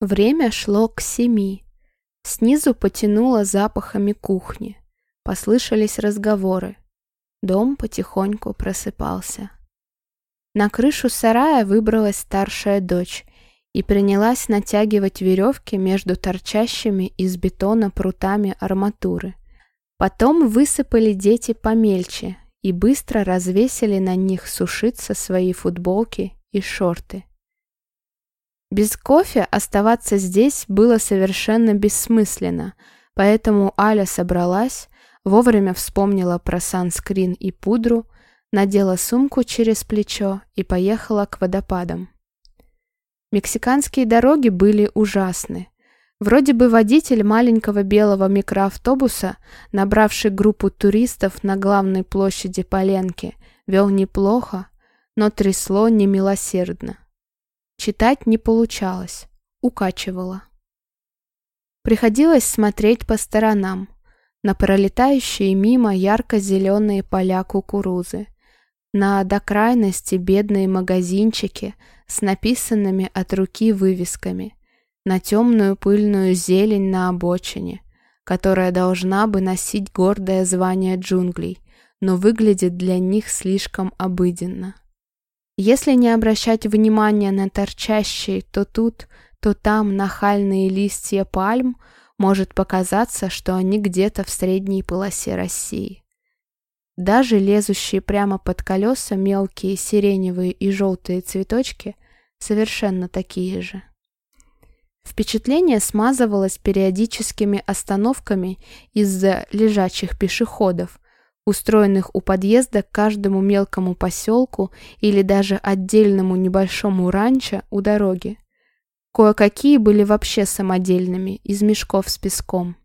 Время шло к семи. Снизу потянуло запахами кухни. Послышались разговоры. Дом потихоньку просыпался. На крышу сарая выбралась старшая дочь и принялась натягивать веревки между торчащими из бетона прутами арматуры. Потом высыпали дети помельче и быстро развесили на них сушиться свои футболки и шорты. Без кофе оставаться здесь было совершенно бессмысленно, поэтому Аля собралась, вовремя вспомнила про санскрин и пудру, надела сумку через плечо и поехала к водопадам. Мексиканские дороги были ужасны. Вроде бы водитель маленького белого микроавтобуса, набравший группу туристов на главной площади Поленки, вел неплохо, но трясло немилосердно. Читать не получалось, укачивало. Приходилось смотреть по сторонам, на пролетающие мимо ярко-зеленые поля кукурузы, на до крайности бедные магазинчики с написанными от руки вывесками, на темную пыльную зелень на обочине, которая должна бы носить гордое звание джунглей, но выглядит для них слишком обыденно. Если не обращать внимания на торчащие то тут, то там нахальные листья пальм, может показаться, что они где-то в средней полосе России. Даже лезущие прямо под колеса мелкие сиреневые и желтые цветочки совершенно такие же. Впечатление смазывалось периодическими остановками из-за лежачих пешеходов, устроенных у подъезда к каждому мелкому поселку или даже отдельному небольшому ранчо у дороги. Кое-какие были вообще самодельными, из мешков с песком.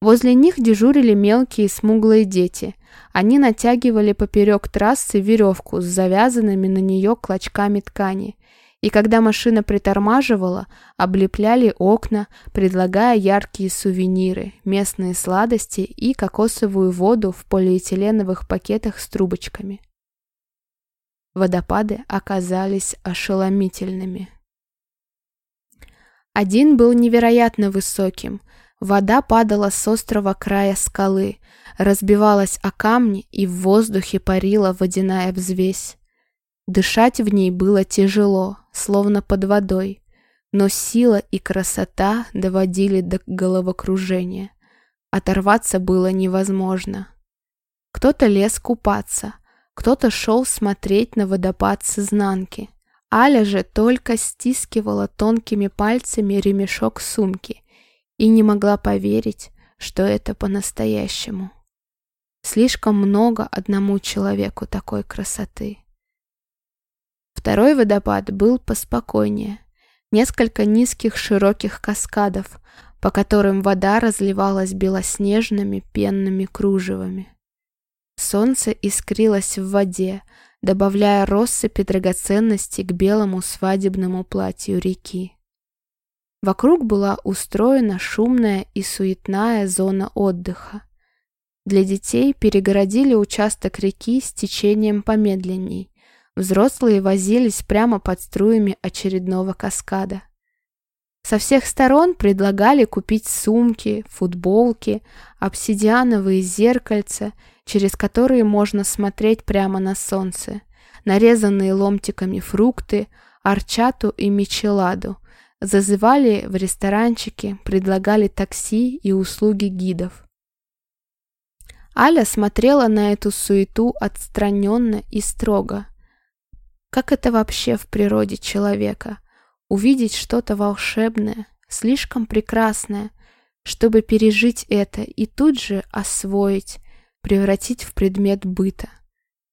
Возле них дежурили мелкие смуглые дети. Они натягивали поперек трассы веревку с завязанными на нее клочками ткани – и когда машина притормаживала, облепляли окна, предлагая яркие сувениры, местные сладости и кокосовую воду в полиэтиленовых пакетах с трубочками. Водопады оказались ошеломительными. Один был невероятно высоким. Вода падала с острого края скалы, разбивалась о камни и в воздухе парила водяная взвесь. Дышать в ней было тяжело, словно под водой, но сила и красота доводили до головокружения. Оторваться было невозможно. Кто-то лез купаться, кто-то шел смотреть на водопад с изнанки. Аля же только стискивала тонкими пальцами ремешок сумки и не могла поверить, что это по-настоящему. Слишком много одному человеку такой красоты. Второй водопад был поспокойнее. Несколько низких широких каскадов, по которым вода разливалась белоснежными пенными кружевами. Солнце искрилось в воде, добавляя россыпи драгоценностей к белому свадебному платью реки. Вокруг была устроена шумная и суетная зона отдыха. Для детей перегородили участок реки с течением помедленней, Взрослые возились прямо под струями очередного каскада. Со всех сторон предлагали купить сумки, футболки, обсидиановые зеркальца, через которые можно смотреть прямо на солнце, нарезанные ломтиками фрукты, арчату и мичеладу, зазывали в ресторанчики, предлагали такси и услуги гидов. Аля смотрела на эту суету отстраненно и строго – как это вообще в природе человека? Увидеть что-то волшебное, слишком прекрасное, чтобы пережить это и тут же освоить, превратить в предмет быта.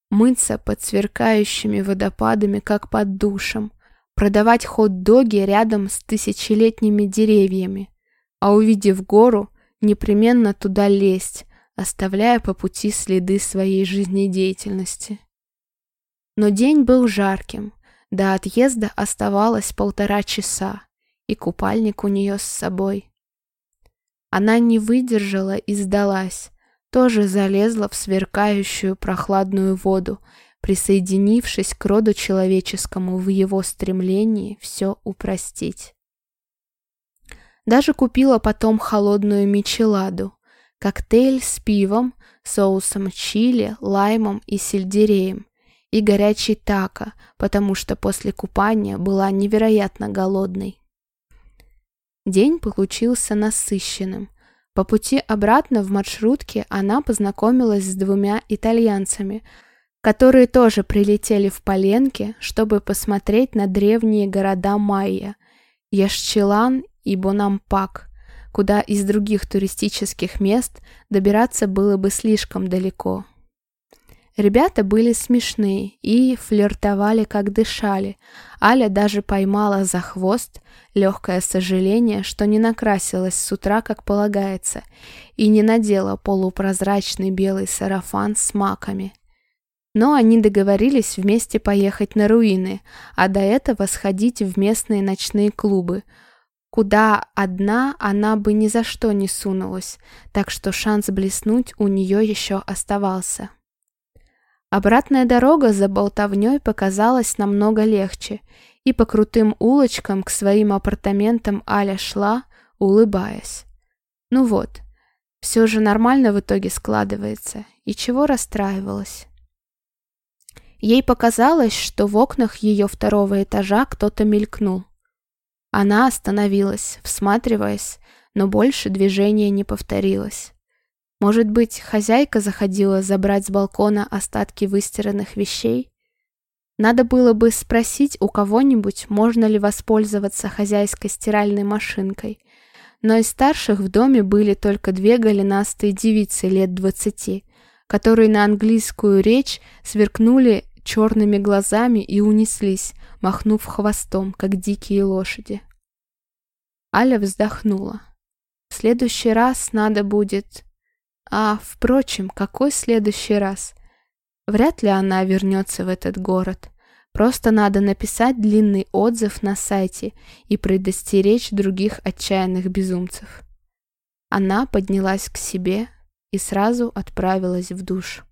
Мыться под сверкающими водопадами, как под душем, продавать хот-доги рядом с тысячелетними деревьями, а увидев гору, непременно туда лезть, оставляя по пути следы своей жизнедеятельности. Но день был жарким, до отъезда оставалось полтора часа, и купальник у нее с собой. Она не выдержала и сдалась, тоже залезла в сверкающую прохладную воду, присоединившись к роду человеческому в его стремлении все упростить. Даже купила потом холодную мичеладу, коктейль с пивом, соусом чили, лаймом и сельдереем, и горячий тако, потому что после купания была невероятно голодной. День получился насыщенным. По пути обратно в маршрутке она познакомилась с двумя итальянцами, которые тоже прилетели в Поленки, чтобы посмотреть на древние города Майя – Яшчелан и Бонампак, куда из других туристических мест добираться было бы слишком далеко. Ребята были смешные и флиртовали, как дышали. Аля даже поймала за хвост легкое сожаление, что не накрасилась с утра, как полагается, и не надела полупрозрачный белый сарафан с маками. Но они договорились вместе поехать на руины, а до этого сходить в местные ночные клубы, куда одна она бы ни за что не сунулась, так что шанс блеснуть у нее еще оставался. Обратная дорога за болтовней показалась намного легче, и по крутым улочкам к своим апартаментам Аля шла, улыбаясь. Ну вот, все же нормально в итоге складывается, и чего расстраивалась. Ей показалось, что в окнах ее второго этажа кто-то мелькнул. Она остановилась, всматриваясь, но больше движения не повторилось. Может быть, хозяйка заходила забрать с балкона остатки выстиранных вещей? Надо было бы спросить у кого-нибудь, можно ли воспользоваться хозяйской стиральной машинкой. Но из старших в доме были только две голенастые девицы лет двадцати, которые на английскую речь сверкнули черными глазами и унеслись, махнув хвостом, как дикие лошади. Аля вздохнула. В следующий раз надо будет а, впрочем, какой следующий раз? Вряд ли она вернется в этот город. Просто надо написать длинный отзыв на сайте и предостеречь других отчаянных безумцев. Она поднялась к себе и сразу отправилась в душ.